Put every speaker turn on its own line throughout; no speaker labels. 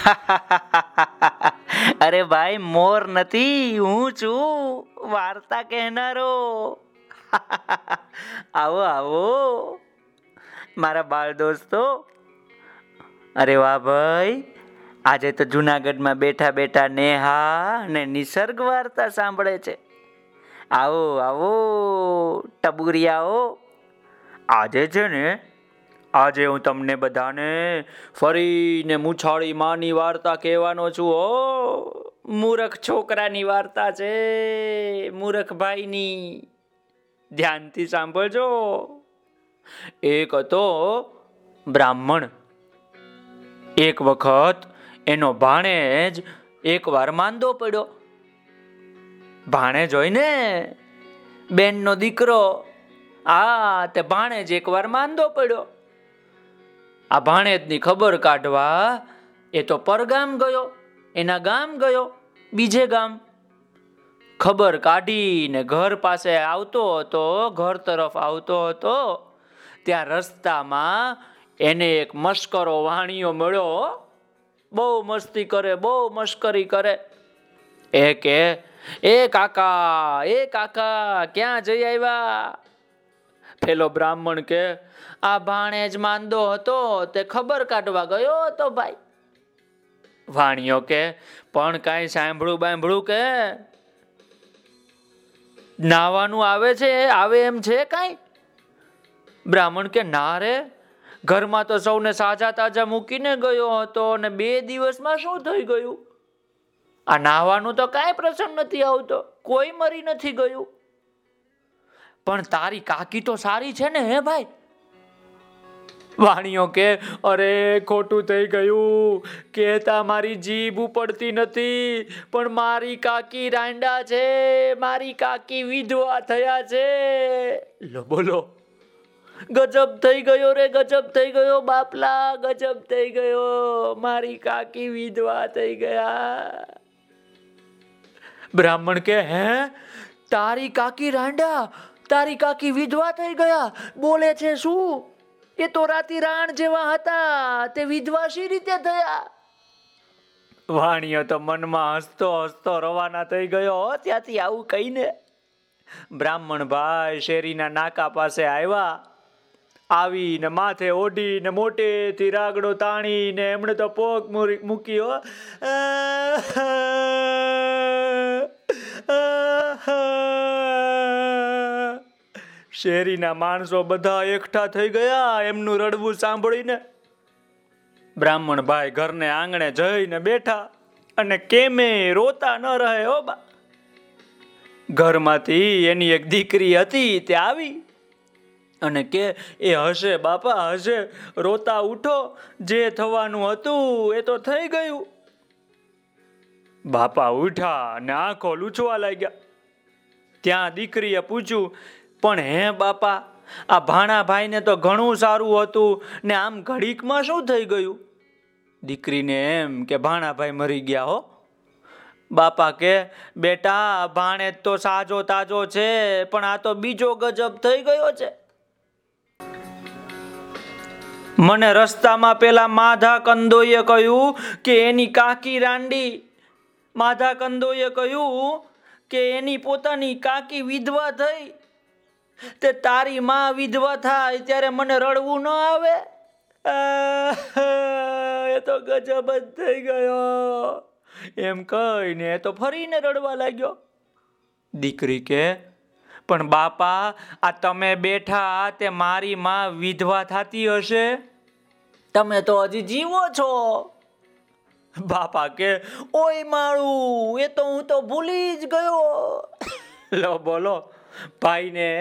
અરે ભાઈ, મોર નથી, હું છું, વાર્તા કહેનારો. આવો આવો. મારા બાળ દોસ્તો. અરે વાહ ભાઈ, આજે તો જુનાગઢમાં બેઠા બેઠા નેહા અને નિસર્ગ વાર્તા સાંભળે છે. આવો આવો, ટબુરિયાઓ. આજે છે ને આજે હું તમને બધાને ફરીને મુછાળી માની વાર્તા કહેવાનો છું. હો મૂરખ છોકરાની વાર્તા છે, મૂરખ ભાઈની. ધ્યાનથી સાંભળજો. એક હતો બ્રાહ્મણ. એક વખત એનો ભાણેજ એકવાર માંદો પડ્યો. ભાણે જોઈને બેનનો દીકરો, આ તે ભાણેજ એકવાર માંદો પડ્યો. આ ભાણેજની ખબર કાઢવા એ તો પરગામ ગયો, એના ગામ ગયો, બીજે ગામ. ખબર કાઢીને ઘર પાસે આવતો હતો, ઘર તરફ આવતો હતો, ત્યાં રસ્તામાં એને એક મસ્કરો વાણીયો મળ્યો બહુ મસ્તી કરે, બહુ મસ્કરી કરે. એ કે, એ કાકા એ કાકા, ક્યાં જઈ આવ્યા? પેલો બ્રાહ્મણ કે, આ ભાણે જ માંદો હતો, તે ખબર કાઢવા ગયો હતો ભાઈ. વાણીઓ કે, પણ કાંઈ સાંભળું બાંભળું કે, નાવાનું આવે છે, આવે એમ છે કાંઈ? બ્રાહ્મણ કે, ના રે, ઘરમાં તો સૌને સાજા તાજા મૂકીને ગયો હતો અને બે દિવસમાં શું થઈ ગયું? આ નાહવાનું તો કાંઈ પ્રસંગ નથી આવતો, કોઈ મરી નથી ગયું. પણ તારી કાકી તો સારી છે ને, હે ભાઈ? વાણીઓ કે, અરે, ખોટું થઈ ગયું. કે તા મારી જીભ ઉપડતી નથી. પણ મારી કાકી રાંડા છે. મારી કાકી વિધવા થયા છે. લો, બોલો. ગજબ થઈ ગયો રે, ગજબ થઈ ગયો. બાપલા, ગજબ થઈ ગયો. મારી કાકી વિધવા થઈ ગયા. બ્રાહ્મણ કે, હે? તારી કાકી રાંડા? તારી કાકી વિધવા થઈ ગયા. બોલે છે, શું? એ તો રાતી રાણ જેવા હતા. તે વિધવા શી રીતે થયા? વાણીઓ તો મનમાં હસતો હસતો રવાના થઈ ગયો. ત્યાંથી આવું કહીને બ્રાહ્મણ ભાઈ શેરીના નાકા પાસે આવ્યા. આવીને માથે ઓઢીને મોટેથી રાગડો તાણીને એમણે તો પોક મૂક્યો શેરીના માણસો બધા એકઠા થઈ ગયા, એમનું રડવું સાંભળીને. બ્રાહ્મણ ભાઈ ઘરને આંગણે જઈને બેઠા અને કેમે રોતા ન રહે હો બા. ઘરમાંથી એની એક દીકરી હતી, તે આવી અને કે, એ હશે બાપા, હશે, રોતા ઉઠો, જે થવાનું હતું એ તો થઈ ગયું. બાપા ઉઠા અને આંખો લૂછવા લાગ્યા. ત્યાં દીકરીએ પૂછ્યું પણ હે બાપા, આ ભાણાભાઈને તો ઘણું સારું હતું ને આમ ઘડીકમાં શું થઈ ગયું? દીકરીને એમ કે ભાણાભાઈ મરી ગયા હો. બાપા કે, બેટા ભાણે તો સાજો તાજો છે, પણ આ તો બીજો ગજબ થઈ ગયો છે. મને રસ્તામાં પેલા માધા કંદોએ કહ્યું કે એની કાકી રાંડી. માધા કંદોએ કહ્યું કે એની પોતાની કાકી વિધવા થઈ. તે તારી માં વિધવા થાય ત્યારે મને રડવું ન આવે? એ તો ગજબ જ થઈ ગયો. એમ કહીને તો ફરીને રડવા લાગ્યો. દીકરી કે, પણ બાપા, આ તમે બેઠા, તે મારી માં વિધવા થતી હશે? તમે તો હજી જીવો છો. બાપા કે, ઓય માળું, એ તો હું તો ભૂલી જ ગયો. લો બોલો ભાઈને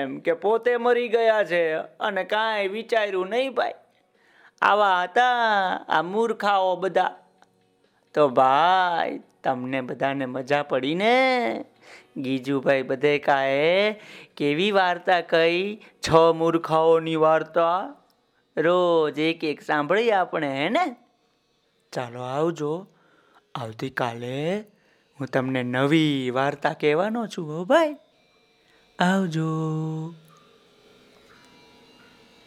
એમ કે પોતે મરી ગયા છે અને કાંઈ વિચાર્યું નહીં ભાઈ. આવા હતા આ મૂર્ખાઓ બધા. તો ભાઈ, તમને બધાને મજા પડી ને ગીજુભાઈ બધે કાએ કેવી વાર્તા કહી? છ મૂર્ખાઓની વાર્તા. રોજ એક એક સાંભળી આપણે, હે ને? ચાલો આવજો. આવતીકાલે હું તમને નવી વાર્તા કહેવાનો છું, હો ભાઈ. આવજો